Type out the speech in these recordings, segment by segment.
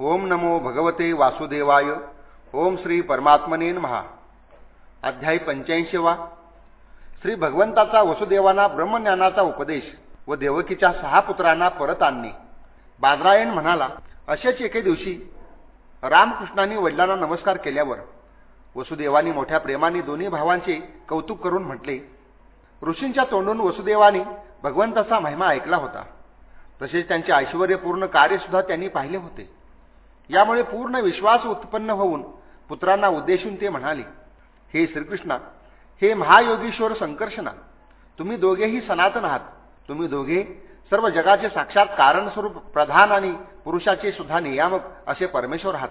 ओम नमो भगवते वासुदेवाय. ओम श्री परमात्मने महा अध्याय पंच्याऐंशीवा. श्री भगवंताचा वसुदेवांना ब्रह्मज्ञानाचा उपदेश व देवकीच्या सहा पुत्रांना परत आणणे. बादरायण म्हणाला असेच एके दिवशी रामकृष्णांनी वडिलांना नमस्कार केल्यावर वसुदेवानी मोठ्या प्रेमाने दोन्ही भावांचे कौतुक करून म्हटले ऋषींच्या तोंडून वसुदेवानी भगवंताचा महिमा ऐकला होता. तसेच त्यांचे ऐश्वर्यपूर्ण कार्यसुद्धा त्यांनी पाहिले होते. यामुळे पूर्ण विश्वास उत्पन्न होऊन पुत्रांना उद्देशून ते म्हणाले हे श्रीकृष्णा हे महायोगीश्वर संकर्षणा तुम्ही दोघेही सनातन आहात. तुम्ही दोघे सर्व जगाचे साक्षात कारणस्वरूप प्रधान आणि पुरुषाचे सुद्धा नियामक असे परमेश्वर आहात.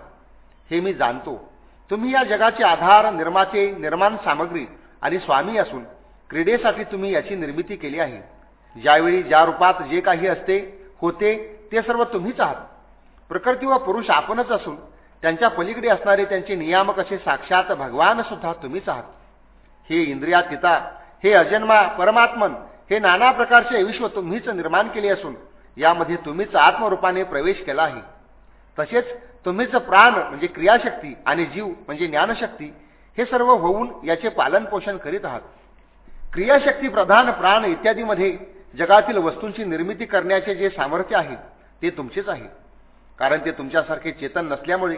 हे मी जाणतो. तुम्ही या जगाचे आधार निर्माते निर्माण सामग्री आणि स्वामी असून क्रीडेसाठी तुम्ही याची निर्मिती केली आहे. ज्यावेळी ज्या रूपात जे काही असते होते ते सर्व तुम्हीच आहात. प्रकृती व पुरुष आपणच असून त्यांच्या पलीकडे असणारे त्यांचे नियामक असे साक्षात भगवान सुद्धा तुम्हीच आहात. हे इंद्रियातीता हे अजन्मा परमात्मन हे नाना प्रकारचे विश्व तुम्हीच निर्माण केले असून यामध्ये तुम्हीच आत्मरूपाने प्रवेश केला आहे. तसेच तुम्हीच प्राण म्हणजे क्रियाशक्ती आणि जीव म्हणजे ज्ञानशक्ती हे सर्व होऊन याचे पालन पोषण करीत आहात. क्रियाशक्ती प्रधान प्राण इत्यादीमध्ये जगातील वस्तूंची निर्मिती करण्याचे जे सामर्थ्य आहे ते तुमचेच आहे. कारण ते तुमच्यासारखे चेतन नसल्यामुळे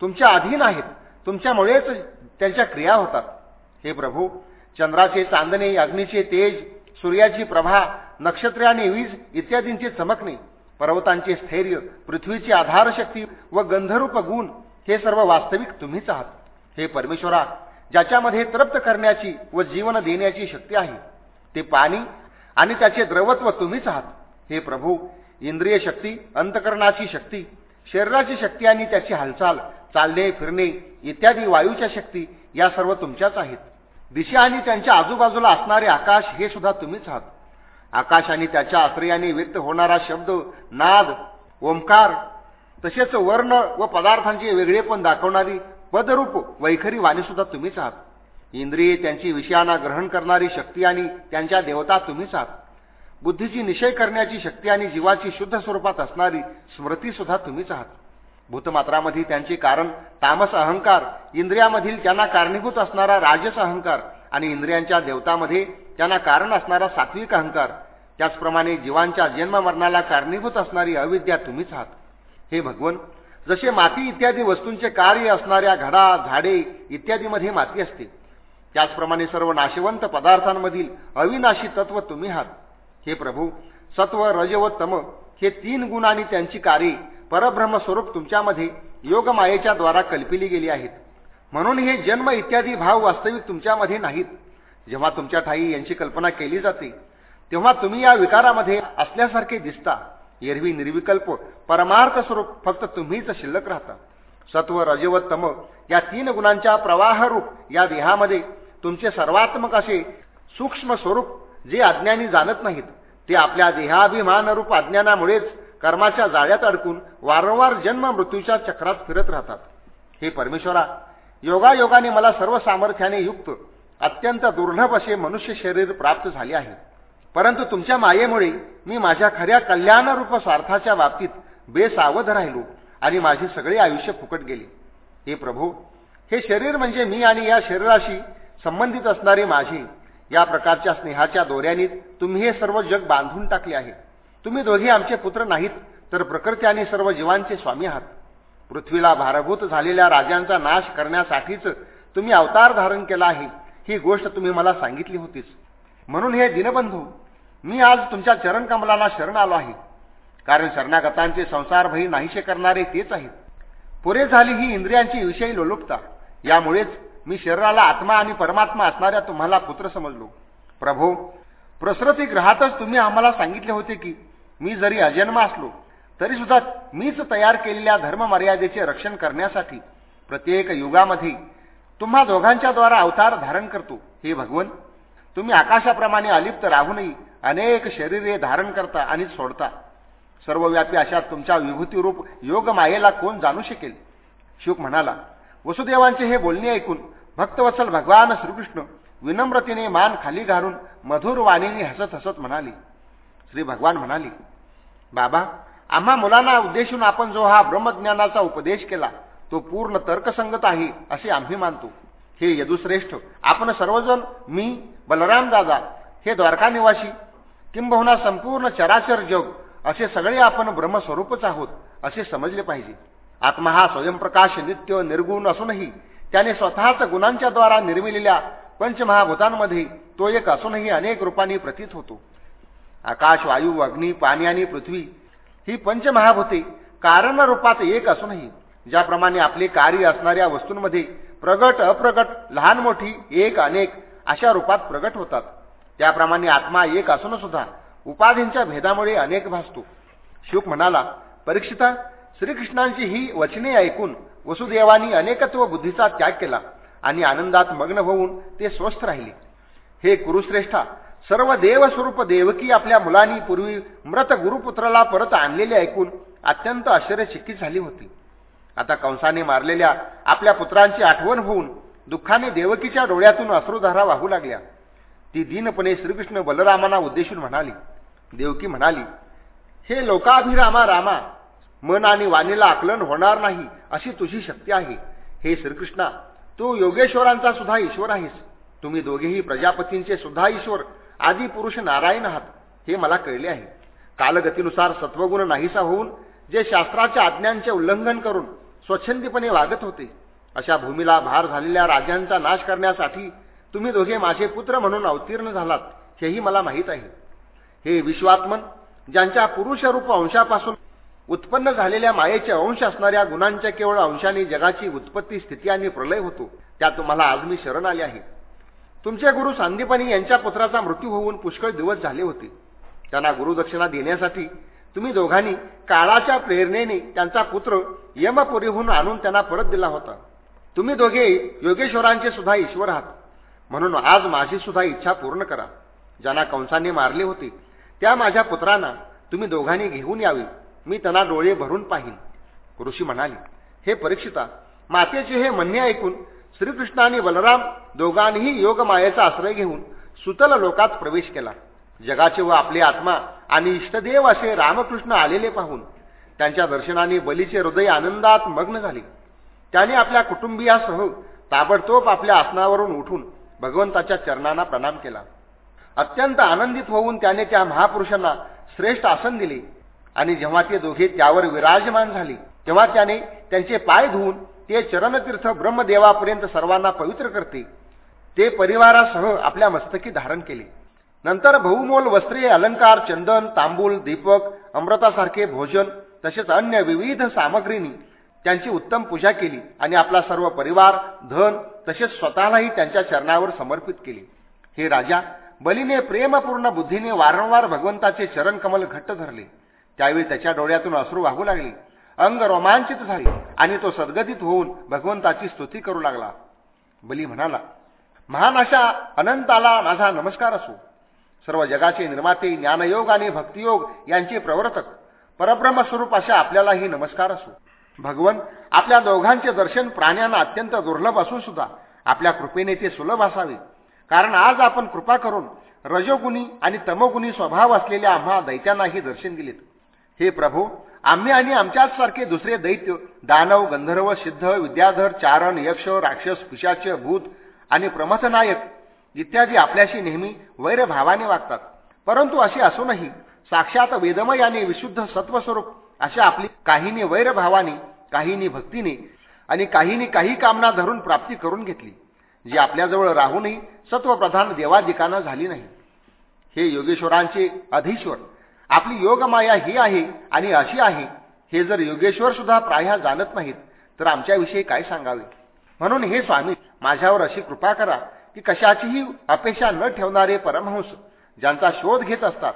तुमच्या अधीन आहेत. तुमच्यामुळेच त्यांच्या क्रिया होतात. हे प्रभू चंद्राचे चांदणे अग्नीचे तेज सूर्याची प्रभा नक्षत्रे आणि वीज इत्यादींचे चमकणे पर्वतांचे स्थैर्य पृथ्वीची आधारशक्ती व गंधरूप गुण हे सर्व वास्तविक तुम्हीच आहात. हे परमेश्वरा ज्याच्यामध्ये तृप्त करण्याची व जीवन देण्याची शक्ती आहे. ते पाणी आणि त्याचे द्रवत्व तुम्हीच आहात. हे प्रभू इंद्रिय शक्ती अंतकरणाची शक्ती शरीराची शक्ती आणि त्याची हालचाल चालणे फिरणे इत्यादी वायूच्या शक्ती या सर्व तुमच्याच आहेत. दिशा आणि त्यांच्या आजूबाजूला असणारे आकाश हे सुद्धा तुम्हीच आहात. आकाश आणि त्याच्या आश्रयाने व्यक्त होणारा शब्द नाद ओंकार तसेच वर्ण व पदार्थांचे वेगळेपण दाखवणारी पदरूप वैखरी वाणी सुद्धा तुम्हीच आहात. इंद्रिये त्यांची विषयांना ग्रहण करणारी शक्ती आणि त्यांच्या देवता तुम्हीच आहात. बुद्धीची निश्चय करण्याची शक्ती आणि जीवाची शुद्ध स्वरूपात असणारी स्मृती सुद्धा तुम्हीच आहात भूतमात्रामध्ये त्यांचे कारण तामस अहंकार इंद्रियामधील त्यांना कारणीभूत असणारा राजस अहंकार आणि इंद्रियांच्या देवतामध्ये त्यांना कारण असणारा सात्विक अहंकार. त्याचप्रमाणे जीवांच्या जन्ममरणाला कारणीभूत असणारी अविद्या तुम्हीच आहात हे भगवन जसे माती इत्यादी वस्तूंचे कार्य असणाऱ्या घडा झाडे इत्यादीमध्ये माती असते. त्याचप्रमाणे सर्व नाशवंत पदार्थांमधील अविनाशी तत्व तुम्ही आहात. हे प्रभू सत्व रज व तम हे तीन गुण आणि त्यांची कार्ये परब्रह्मस्वरूप तुमच्यामध्ये योगमायेच्या द्वारा कल्पिली गेली आहेत. म्हणून हे जन्म इत्यादी भाव वास्तविक तुमच्यामध्ये नाहीत. जेव्हा तुमच्या ठाई यांची कल्पना केली जाते तेव्हा तुम्ही या विकारामध्ये असल्यासारखे दिसता. एरवी निर्विकल्प परमार्थ स्वरूप फक्त तुम्हीच शिल्लक राहता. सत्व रजव तम या तीन गुणांच्या प्रवाहरूप या देहामध्ये तुमचे सर्वात्मक असे सूक्ष्म स्वरूप जे अज्ञानी जाणत नाहीत ते आपल्या देहाभिमानरूप अज्ञानामुळेच कर्माच्या जाळ्यात अडकून वारंवार जन्म मृत्यूच्या चक्रात फिरत राहतात. हे परमेश्वरा योगायोगाने मला सर्व सामर्थ्याने युक्त अत्यंत दुर्लभ असे मनुष्य शरीर प्राप्त झाले आहे. परंतु तुमच्या मायेमुळे मी माझ्या खऱ्या कल्याणरूप स्वार्थाच्या बाबतीत बेसावध राहिलो आणि माझे सगळे आयुष्य फुकट गेले. हे प्रभू हे शरीर म्हणजे मी आणि या शरीराशी संबंधित असणारे माझे. या प्रकारच्या स्नेहाच्या दोऱ्याने तुम्ही हे सर्व जग बांधून टाकले आहे. तुम्ही दोघे आमचे पुत्र नाहीत तर प्रकृती आणि सर्व जीवांचे स्वामी आहात. पृथ्वीला भारभूत झालेल्या राजांचा नाश करण्यासाठीच तुम्ही अवतार धारण केला आहे ही गोष्ट तुम्ही मला सांगितली होतीच. म्हणून हे दिनबंधू मी आज तुमच्या चरणकमलाला शरण आलो आहे. कारण शरणागतांचे संसारभयी नाहीसे करणारे तेच आहेत. पुरे झाली ही इंद्रियांची विषयी लोलुपता यामुळेच मी शरीराला आत्मा आणि परमात्मा असणाऱ्या तुम्हाला पुत्र समजलो. प्रभो प्रसरती ग्रहातच तुम्ही आम्हाला सांगितले होते की मी जरी अजन्म असलो तरी सुद्धा मीच तयार केलेल्या धर्ममर्यादेचे रक्षण करण्यासाठी प्रत्येक युगामध्ये तुम्हा दोघांच्या द्वारा अवतार धारण करतो. हे भगवन तुम्ही आकाशाप्रमाणे अलिप्त राहूनही अनेक शरीरे धारण करता आणि सोडता. सर्वव्यापी अशा तुमच्या विभूतीरूप योग मायेला कोण जाणू शकेल? शुक म्हणाला वसुदेवांचे हे बोलणे ऐकून भक्तवत्सल भगवान श्रीकृष्ण विनम्रतेने मान खाली घालून मधुर वाणीने हसत हसत म्हणाली. श्री भगवान म्हणाली बाबा आम्हा मुलांना उद्देशून आपण जो हा ब्रह्मज्ञानाचा उपदेश केला तो पूर्ण तर्कसंगत आहे असे आम्ही मानतो. हे यदुश्रेष्ठ आपण सर्वजण मी बलराम दादा हे द्वारका निवासी किंबहुना संपूर्ण चराचर जग असे सगळे आपण ब्रह्मस्वरूपच आहोत असे समजले पाहिजे. आत्मा हा स्वयंप्रकाश नित्य निर्गुण असूनही त्याने स्वतःच गुणांच्या द्वारा निर्मिलेल्या पंचमहाभूतांमध्ये तो एक असूनही अनेक रूपांनी प्रतीत होतो. आकाश वायू अग्नी पाणी आणि पृथ्वी ही पंचमहाभूते कारण रूपात एक असूनही ज्याप्रमाणे आपले कार्य असणाऱ्या वस्तूंमध्ये प्रगट अप्रगट लहान मोठी एक अनेक अशा रूपात प्रगट होतात. त्याप्रमाणे आत्मा एक असून सुद्धा उपाधींच्या भेदामुळे अनेक भासतो. शुक म्हणाला परीक्षिता श्रीकृष्णांची ही वचने ऐकून वसुदेवानी अनेकत्व बुद्धीचा त्याग केला आणि आनंदात मग्न होऊन ते स्वस्थ राहिले. हे कुरुश्रेष्ठा सर्व देवस्वरूप देवकी आपल्या मुलांनी पूर्वी मृत गुरुपुत्राला परत आणलेले ऐकून अत्यंत आश्चर्यचकित झाली होती. आता कंसाने मारलेल्या आपल्या पुत्रांची आठवण होऊन दुःखाने देवकीच्या डोळ्यातून अश्रुधारा वाहू लागल्या. ती दीनपणे श्रीकृष्ण बलरामांना उद्देशून म्हणाली देवकी म्हणाली हे लोकाभिरामा रामा मन आणि वाणीला आकलन होणार नाही अशी तुझी शक्ती आहे. हे श्रीकृष्णा तू योगेश्वरांचा सुद्धा ईश्वर आहेस. तुम्ही दोघेही प्रजापतींचे सुद्धा ईश्वर आदी पुरुष नारायण आहात हे मला कळले आहे. कालगतीनुसार सत्वगुण नाहीसा होऊन जे शास्त्राच्या आज्ञांचे उल्लंघन करून स्वच्छंदीपणे वागत होते अशा भूमीला भार झालेल्या राजांचा नाश करण्यासाठी तुम्ही दोघे माझे पुत्र म्हणून अवतीर्ण झालात हेही मला माहीत आहे. हे विश्वात्मन ज्यांच्या पुरुषरूप अंशापासून उत्पन्न झालेल्या मायेचे अंश असणाऱ्या गुणांच्या केवळ अंशाने जगाची उत्पत्ती स्थिती आणि प्रलय होतो. त्या तुम्हाला आज मी शरण आले आहे. तुमचे गुरु सांदीपनी यांच्या पुत्राचा मृत्यू होऊन पुष्कळ दिवस झाले होते. त्यांना गुरुदक्षिणा देण्यासाठी तुम्ही दोघांनी काळाच्या प्रेरणेने त्यांचा पुत्र यमपुरीहून आणून त्यांना परत दिला होता. तुम्ही दोघे योगेश्वरांचे सुद्धा ईश्वर आहात. म्हणून आज माझी सुद्धा इच्छा पूर्ण करा. ज्यांना कंसाने मारले होते त्या माझ्या पुत्रांना तुम्ही दोघांनी घेऊन यावे. मी त्यांना डोळे भरून पाहिन. ऋषी म्हणाले हे परीक्षिता मातेचे हे म्हणणे ऐकून श्रीकृष्ण आणि बलराम दोघांनीही योगमायेचा आश्रय घेऊन सुतल लोकात प्रवेश केला. जगाचे व आपले आत्मा आणि इष्टदेव असे रामकृष्ण आलेले पाहून त्यांच्या दर्शनाने बलीचे हृदय आनंदात मग्न झाले. त्याने आपल्या कुटुंबियासह ताबडतोब आपल्या आसनावरून उठून भगवंताच्या चरणांना प्रणाम केला. अत्यंत आनंदित होऊन त्याने त्या महापुरुषांना श्रेष्ठ आसन दिले. आणि जेव्हा ते दोघे त्यावर विराजमान झाले तेव्हा त्याने त्यांचे पाय धुवून ते चरणतीर्थ ब्रह्मदेवापर्यंत सर्वांना पवित्र करते. ते परिवारासह आपल्या मस्तकी धारण केले. नंतर बहुमोल वस्त्रे अलंकार चंदन तांबूल दीपक अमृतासारखे भोजन तसेच अन्य विविध सामग्रींनी त्यांची उत्तम पूजा केली आणि आपला सर्व परिवार धन तसेच स्वतःलाही त्यांच्या चरणावर समर्पित केले. हे राजा बलीने प्रेमपूर्ण बुद्धीने वारंवार भगवंताचे चरणकमल घट्ट धरले. त्यावेळी त्याच्या डोळ्यातून अश्रू वाहू लागले. अंग रोमांचित झाले आणि तो सद्गतीत होऊन भगवंताची स्तुती करू लागला. बली म्हणाला महान अशा अनंताला माझा नमस्कार असो. सर्व जगाचे निर्माते ज्ञानयोग आणि भक्तियोग यांचे प्रवर्तक परब्रह्मस्वरूप अशा आपल्यालाही नमस्कार असो. भगवन आपल्या दोघांचे दर्शन प्राण्यांना अत्यंत दुर्लभ असून सुद्धा आपल्या कृपेने ते सुलभ असावे. कारण आज आपण कृपा करून रजोगुणी आणि तमोगुणी स्वभाव असलेल्या आम्हा दैत्यांनाही दर्शन दिलेत. हे प्रभू आम्ही आणि आमच्याच सारखे दुसरे दैत्य दानव गंधर्व सिद्ध विद्याधर चारण यक्ष राक्षस पिशाच भूत आणि प्रमथनायक इत्यादी आपल्याशी नेहमी वैरभावाने वागतात. परंतु असे असूनही साक्षात वेदमय आणि विशुद्ध सत्वस्वरूप अशा आपली काहींनी वैरभावाने काहींनी भक्तीने आणि काहींनी काही कामना धरून प्राप्ती करून घेतली जी आपल्याजवळ राहूनही सत्वप्रधान देवाधिकांना झाली नाही. हे योगेश्वरांचे अधीश्वर आपली योगमाया ही आहे आणि अशी आहे. हे जर योगेश्वर सुद्धा प्राय जाणत नाहीत तर आमच्याविषयी काय सांगावे? म्हणून हे स्वामी माझ्यावर अशी कृपा करा की कशाचीही अपेक्षा न ठेवणारे परमहंस ज्यांचा शोध घेत असतात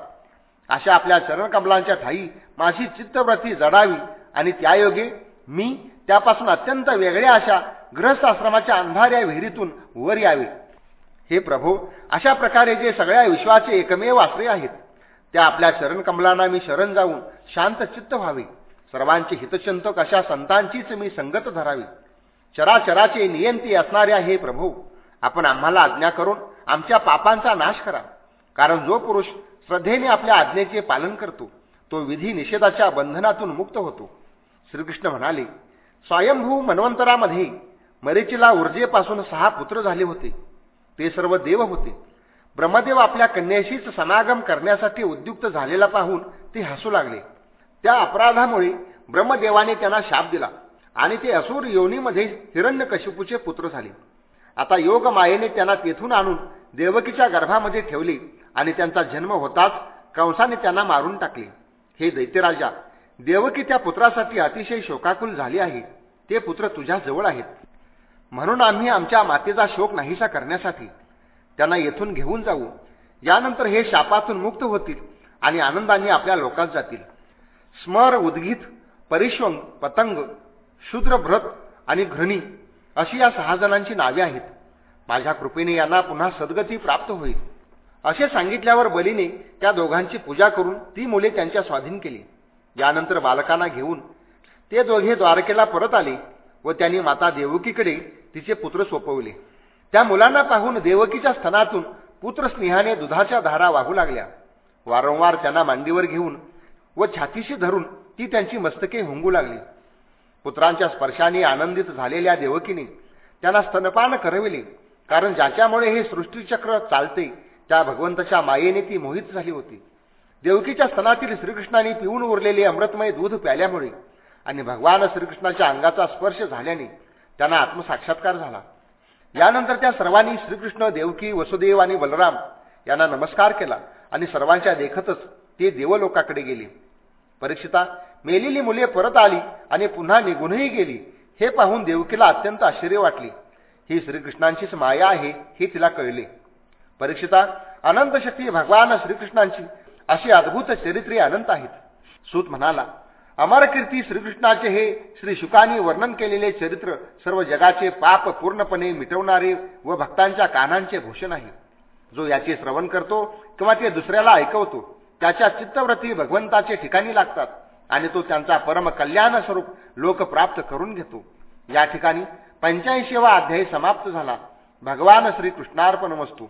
अशा आपल्या चरणकमलांच्या ठाई माझी चित्तव्रती जडावी आणि त्यायोगे मी त्यापासून अत्यंत वेगळ्या अशा ग्रहस्थाश्रमाच्या अंधाऱ्या विहिरीतून वर यावे. हे प्रभू अशा प्रकारे जे सगळ्या विश्वाचे एकमेव आश्रय आहेत त्या आपल्या चरणकमलांना मी शरण जाऊन शांत चित्त व्हावे. सर्वांचे हितचिंतक अशा संतांचीच मी संगत धरावी. चराचराचे नियंती असणाऱ्या हे प्रभू आपण आम्हाला आज्ञा करून आमच्या पापांचा नाश करा. कारण जो पुरुष श्रद्धेने आपल्या आज्ञेचे पालन करतो तो विधी निषेधाच्या बंधनातून मुक्त होतो. श्रीकृष्ण म्हणाले स्वयंभू मन्वंतरामध्ये मरीचीला ऊर्जेपासून सहा पुत्र झाले होते. ते सर्व देव होते. ब्रह्मदेव आपल्या कन्याशीच समागम करण्यासाठी उद्युक्त झालेला पाहून ते हसू लागले. त्या अपराधामुळे ब्रह्मदेवाने त्यांना शाप दिला आणि ते असुर योनीमध्ये हिरण्यकशिपूचे पुत्र झाले. आता योग मायेने त्यांना तेथून आणून देवकीच्या गर्भामध्ये ठेवले आणि त्यांचा जन्म होताच कंसाने त्यांना मारून टाकले. हे दैत्यराजा देवकी त्या पुत्रासाठी अतिशय शोकाकुल झाली आहे. ते पुत्र तुझ्या जवळ आहेत. म्हणून आम्ही आमच्या मातेचा शोक नाहीसा करण्यासाठी त्यांना येथून घेऊन जाऊ. यानंतर हे शापातून मुक्त होतील आणि आनंदाने आपल्या लोकात जातील. स्मर उद्गीत परिश्वंग पतंग शूद्रभ्रत आणि घृणी अशी या सहा जणांची नावे आहेत. माझ्या कृपेने यांना पुन्हा सद्गती प्राप्त होईल. असे सांगितल्यावर बलीने त्या दोघांची पूजा करून ती मुले त्यांच्या स्वाधीन केली. यानंतर बालकांना घेऊन ते दोघे द्वारकेला परत आले व त्यांनी माता देवकीकडे तिचे पुत्र सोपवले. त्या मुलांना पाहून देवकीच्या स्तनातून पुत्रस्नेहाने दुधाच्या धारा वाहू लागल्या. वारंवार त्यांना मांडीवर घेऊन व छातीशी धरून ती त्यांची मस्तके हुंगू लागली. पुत्रांच्या स्पर्शाने आनंदित झालेल्या देवकीने त्यांना स्तनपान करविले कारण ज्याच्यामुळे हे सृष्टीचक्र चालते त्या भगवंताच्या मायेने ती मोहित झाली होती. देवकीच्या स्तनातील श्रीकृष्णाने पिऊन उरलेले अमृतमय दूध प्याल्यामुळे आणि भगवान श्रीकृष्णाच्या अंगाचा स्पर्श झाल्याने त्यांना आत्मसाक्षात्कार झाला. यानंतर त्या सर्वांनी श्रीकृष्ण देवकी वसुदेव आणि बलराम यांना नमस्कार केला आणि सर्वांच्या देखतच ते देवलोकाकडे गेले. परीक्षिता मेलेली मुले परत आली आणि पुन्हा निघूनही गेली हे पाहून देवकीला अत्यंत आश्चर्य वाटले. ही श्रीकृष्णांचीच माया आहे हे तिला कळले. परीक्षिता अनंत शक्ती भगवान श्रीकृष्णांची अशी अद्भुत चरित्रे अनंत आहेत. सूत म्हणाला अमरकीर्ती श्रीकृष्णाचे हे श्री शुकानी वर्णन केलेले चरित्र सर्व जगाचे पाप पूर्णपणे मिटवणारे व भक्तांच्या कानांचे भूषण आहे. जो याचे श्रवण करतो किंवा ते दुसऱ्याला ऐकवतो त्याच्या चित्तव्रती भगवंताचे ठिकाणी लागतात आणि तो त्यांचा परम कल्याण स्वरूप लोक प्राप्त करून घेतो. या ठिकाणी पंच्याऐंशीवा अध्यायी समाप्त झाला. भगवान श्रीकृष्णार्पण वस्तू